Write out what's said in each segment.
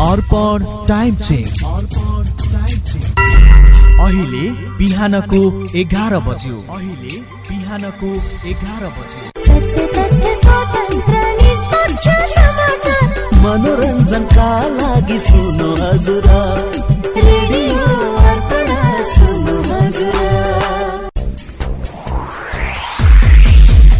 अर्पण time change. अहिले बिहानको एघार बज्यो। अहिले बिहानको एघार बज्यो। मनोरञ्जनका लागि सुन्नु हजुर।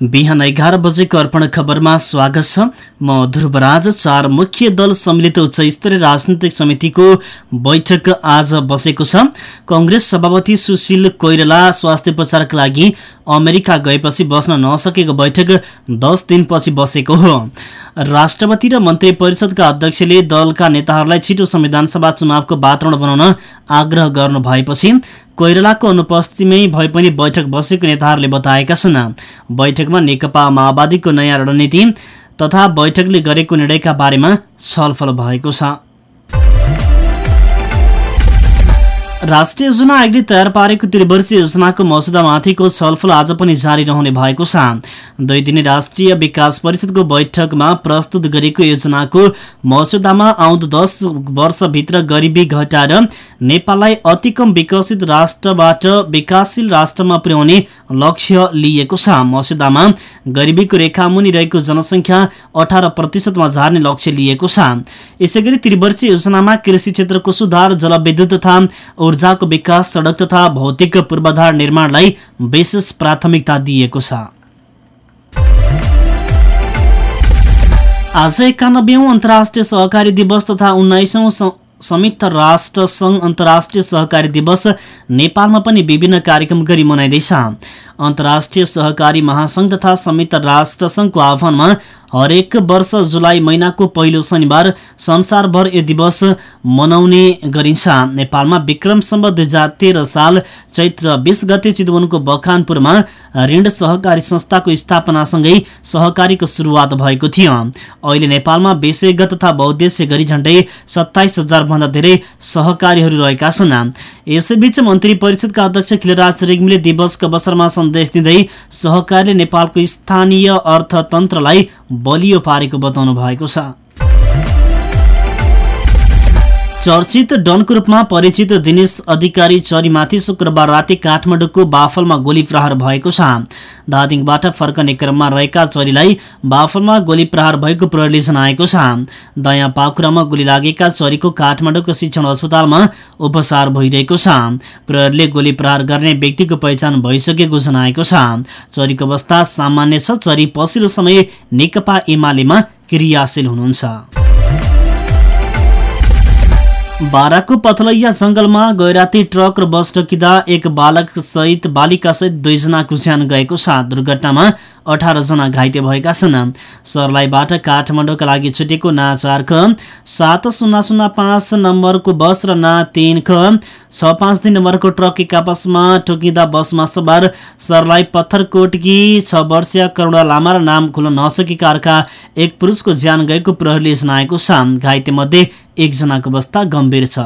बिहान एघार बजेको अर्पण खबरमा स्वागत छ। म ध्रुवराज चार मुख्य दल सम्मिलित उच्च स्तरीय राजनीतिक समितिको बैठक आज बसेको छ। कंग्रेस सभापति सुशील कोइराला स्वास्थ्य उपचारका लागि अमेरिका गएपछि बस्न नसकेको बैठक दस दिनपछि बसेको हो। राष्ट्रपति र मन्त्री परिषदका अध्यक्षले दलका नेताहरूलाई छिटो संविधानसभा चुनावको वातावरण बनाउन आग्रह गर्नु भएपछि कोइरालाको अनुपस्थितिमै भए पनि बैठक बसेको नेताहरूले बताएका छन्। बैठकमा नेकपा माओवादीको नयाँ रणनीति तथा बैठकले गरेको निर्णयका बारेमा छलफल भएको छ। राष्ट्रिय योजना आयोगले तयार पारेको त्रिवर्षीय योजनाको मसुदामाथिको छलफल आज पनि जारी रहने भएको छ। दुई दिने राष्ट्रिय विकास परिषदको बैठकमा प्रस्तुत गरेको योजनाको मसुदामा आउँदो दस वर्षभित्र गरिबी घटाएर नेपाललाई अति कम विकसित राष्ट्रबाट विकासशील राष्ट्रमा पुर्याउने लक्ष्य लिएको छ। मसुदामा गरिबीको रेखामुनि रहेको जनसङ्ख्या अठार प्रतिशतमा झार्ने लक्ष्य लिएको छ। यसैगरी त्रिवर्षीय योजनामा कृषि क्षेत्रको सुधार जलविद्युत तथा ऊर्जाको विकास सडक तथा भौतिक पूर्वाधार निर्माणलाई विशेष प्राथमिकता दिएको छ। आज एकानब्बेौँ अन्तर्राष्ट्रिय सहकारी दिवस तथा उन्नाइसौँ संयुक्त राष्ट्र सङ्घ अन्तर्राष्ट्रिय सहकारी दिवस नेपालमा पनि विभिन्न कार्यक्रम गरी मनाइँदैछ। अन्तर्राष्ट्रिय सहकारी महासङ्घ तथा संयुक्त राष्ट्र सङ्घको आह्वानमा हरेक वर्ष जुलाई महिनाको पहिलो शनिबार संसारभर यो दिवस मनाउने गरिन्छ। नेपालमा विक्रमसम्म दुई हजार तेह्र साल चैत्र बिस गते चितवनको बखानपुरमा ऋण सहकारी संस्थाको स्थापनासँगै सहकारीको सुरुवात भएको थियो। अहिले नेपालमा विषयगत तथा बहुद्देश्य गरी झण्डै सत्ताइस भन्दा धेरै सहकारीहरू रहेका छन्। यसैबीच मन्त्री परिषदका अध्यक्ष खिलराज रेग्मीले दिवसको अवसरमा सन्देश दिँदै सहकारीले नेपालको स्थानीय अर्थतन्त्रलाई बलियो पारेको बताउनु भएको छ। चर्चित डनको रूपमा परिचित दिनेश अधिकारी चरीमाथि शुक्रबार राति काठमाडौँको बाफलमा गोली प्रहार भएको छ। दादिङबाट फर्कने क्रममा रहेका चरीलाई बाफलमा गोली प्रहार भएको प्रहरीले जनाएको छ। दयाँ पाखुरामा गोली लागेका चरीको काठमाडौँको शिक्षण अस्पतालमा उपचार भइरहेको छ। प्रहरीले गोली प्रहार गर्ने व्यक्तिको पहिचान भइसकेको जनाएको छ। चरीको अवस्था सामान्य छ। चरी पछिल्लो समय नेकपा एमालेमा क्रियाशील हुनुहुन्छ। बाराको पथलैया जंगलमा गैराती ट्रक र बस टकिँदा एक बालक सहित बालिका सहित दुईजनाको ज्यान गएको छ। दुर्घटनामा अठारजना घाइते भएका छन्। सर्लाईबाट काठमाडौँका लागि छुटेको ना चार ख सात शून्य शून्य पाँच नम्बरको बस र ना तिन ख छ पाँच दुई नम्बरको ट्रक एक आपसमा ठोकिँदा बसमा सवार सर्लाही पत्थरकोटकी छ वर्षीय करुणा लामा र नाम खुल्न नसकेका अर्का एक पुरुषको ज्यान गएको प्रहरीले जनाएको छ। घाइते मध्ये एकजनाको अवस्था गम्भीर छ।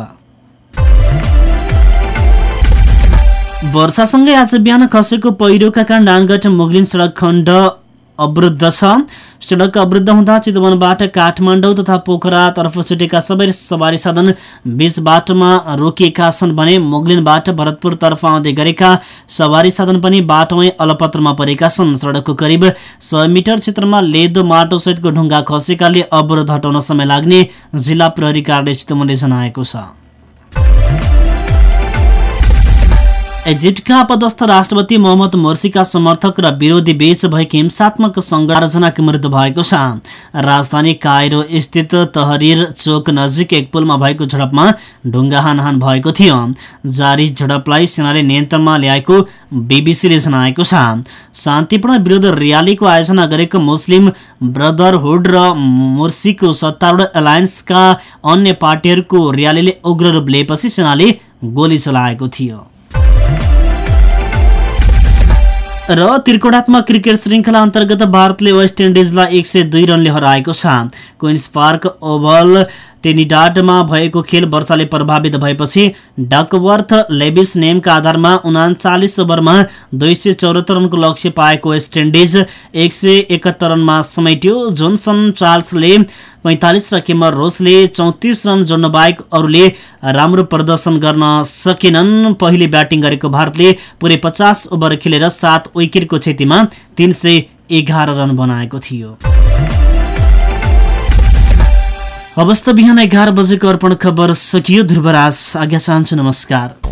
वर्षासँगै आज बिहान खसेको पहिरोका कारण नानगढ मुगलिन सडक खण्ड अवरुद्ध छ। सडक अवरुद्ध हुँदा चितवनबाट काठमाडौँ तथा पोखरातर्फ छुटेका सबै सवारी साधन बीच बाटोमा रोकिएका छन् भने मोगलिनबाट भरतपुरतर्फ आउँदै गरेका सवारी साधन पनि बाटोमै अलपत्रमा परेका छन्। सडकको करिब सय मिटर क्षेत्रमा लेदो माटो सहितको ढुङ्गा खसेकाले अवरोध हटाउन समय लाग्ने जिल्ला प्रहरी कार्यालय चितवनले जनाएको छ। इजिप्टका अपदस्थ राष्ट्रपति मोहम्मद मोर्सीका समर्थक र विरोधी बीच भएको हिंसात्मक सङ्घर्षजनाको मृत्यु भएको छ। राजधानी कायरो स्थित तहरिर चोक नजिक एक पुलमा भएको झडपमा ढुङ्गा हानहान भएको थियो। जारी झडपलाई सेनाले नियन्त्रणमा ल्याएको बिबिसीले जनाएको छ। शान्तिपूर्ण विरोध र्यालीको आयोजना गरेको मुस्लिम ब्रदरहुड र मोर्सीको सत्तारूढ एलायन्सका अन्य पार्टीहरूको र्यालीले उग्र रूप लिएपछि सेनाले गोली चलाएको थियो। र त्रिकोणात्मक क्रिकेट श्रृङ्खला अन्तर्गत भारतले वेस्ट इन्डिजलाई एक सय दुई रनले हराएको छ। क्विन्स पार्क ओभल टेनिडाडमा भएको खेल वर्षाले प्रभावित भएपछि डकवर्थ लेबिस नेमका आधारमा उनाचालिस ओभरमा दुई सय चौरात्तर रनको लक्ष्य पाएको वेस्ट इन्डिज एक सय एकहत्तर रनमा समेट्यो। जोनसन चार्ल्सले पैँतालिस र केमर रोसले चौतिस रन जोड्न बाहेक अरूले राम्रो प्रदर्शन गर्न सकेनन्। पहिले ब्याटिङ गरेको भारतले पुरै पचास ओभर खेलेर सात विकेटको क्षतिमा तिन एघार रन बनाएको थियो। अवस्था बिहान एघार बजेको अर्पण खबर सकियो ध्रुवराज। आज्ञा चाहन्छु नमस्कार।